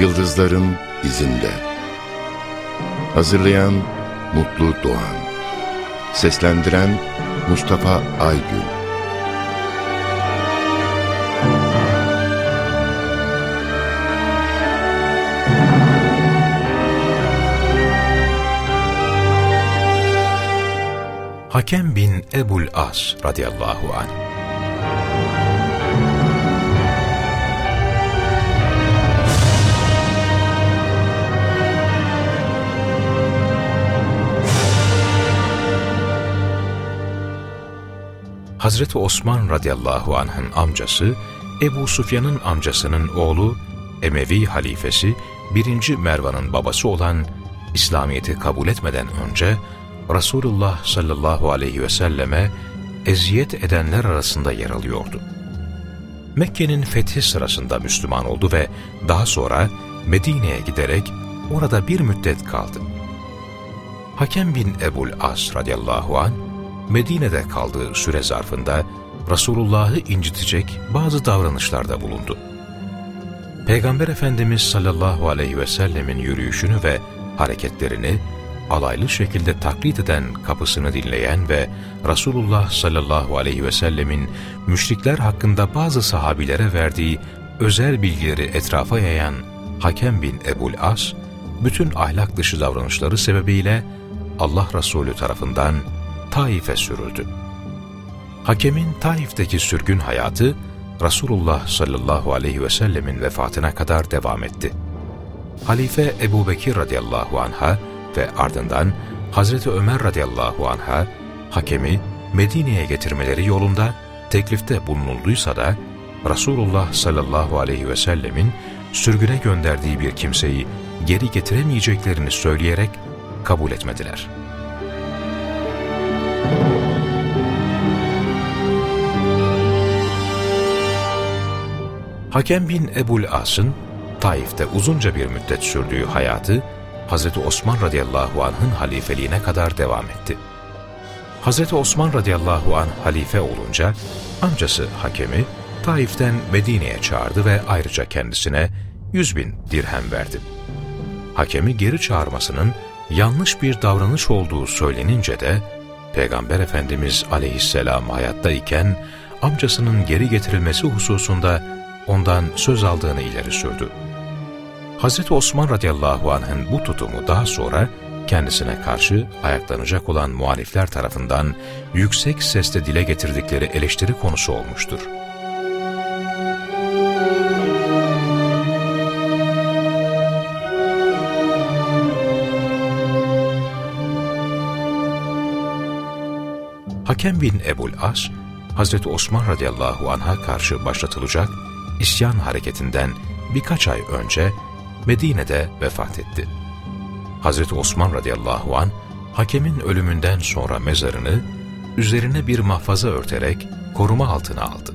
Yıldızların izinde. Hazırlayan Mutlu Doğan. Seslendiren Mustafa Aygün. Hakem bin Ebul As radıyallahu anh Hazreti Osman radıyallahu anh'ın amcası, Ebu Sufyan'ın amcasının oğlu, Emevi halifesi, 1. Mervan'ın babası olan İslamiyet'i kabul etmeden önce Resulullah sallallahu aleyhi ve selleme eziyet edenler arasında yer alıyordu. Mekke'nin fethi sırasında Müslüman oldu ve daha sonra Medine'ye giderek orada bir müddet kaldı. Hakem bin Ebul As radıyallahu anh Medine'de kaldığı süre zarfında Resulullah'ı incitecek bazı davranışlarda bulundu. Peygamber Efendimiz sallallahu aleyhi ve sellemin yürüyüşünü ve hareketlerini alaylı şekilde taklit eden kapısını dinleyen ve Resulullah sallallahu aleyhi ve sellemin müşrikler hakkında bazı sahabilere verdiği özel bilgileri etrafa yayan Hakem bin Ebul As, bütün ahlak dışı davranışları sebebiyle Allah Resulü tarafından Taif'e sürüldü. Hakemin Taif'teki sürgün hayatı Resulullah sallallahu aleyhi ve sellemin vefatına kadar devam etti. Halife Ebu Bekir radıyallahu anh'a ve ardından Hazreti Ömer radıyallahu anh'a hakemi Medine'ye getirmeleri yolunda teklifte bulunulduysa da Resulullah sallallahu aleyhi ve sellemin sürgüne gönderdiği bir kimseyi geri getiremeyeceklerini söyleyerek kabul etmediler. Hakem bin Ebul As'ın Taif'te uzunca bir müddet sürdüğü hayatı Hz. Osman radıyallahu anh'ın halifeliğine kadar devam etti. Hz. Osman radıyallahu anh halife olunca amcası Hakem'i Taif'ten Medine'ye çağırdı ve ayrıca kendisine yüz bin dirhem verdi. Hakemi geri çağırmasının yanlış bir davranış olduğu söylenince de Peygamber Efendimiz aleyhisselam hayattayken amcasının geri getirilmesi hususunda ondan söz aldığını ileri sürdü. Hz. Osman radıyallahu anh'ın bu tutumu daha sonra kendisine karşı ayaklanacak olan muhalifler tarafından yüksek sesle dile getirdikleri eleştiri konusu olmuştur. Hakem bin Ebul As, Hazreti Osman radıyallahu anh'a karşı başlatılacak isyan hareketinden birkaç ay önce Medine'de vefat etti. Hazreti Osman radıyallahu an hakemin ölümünden sonra mezarını üzerine bir mahfaza örterek koruma altına aldı.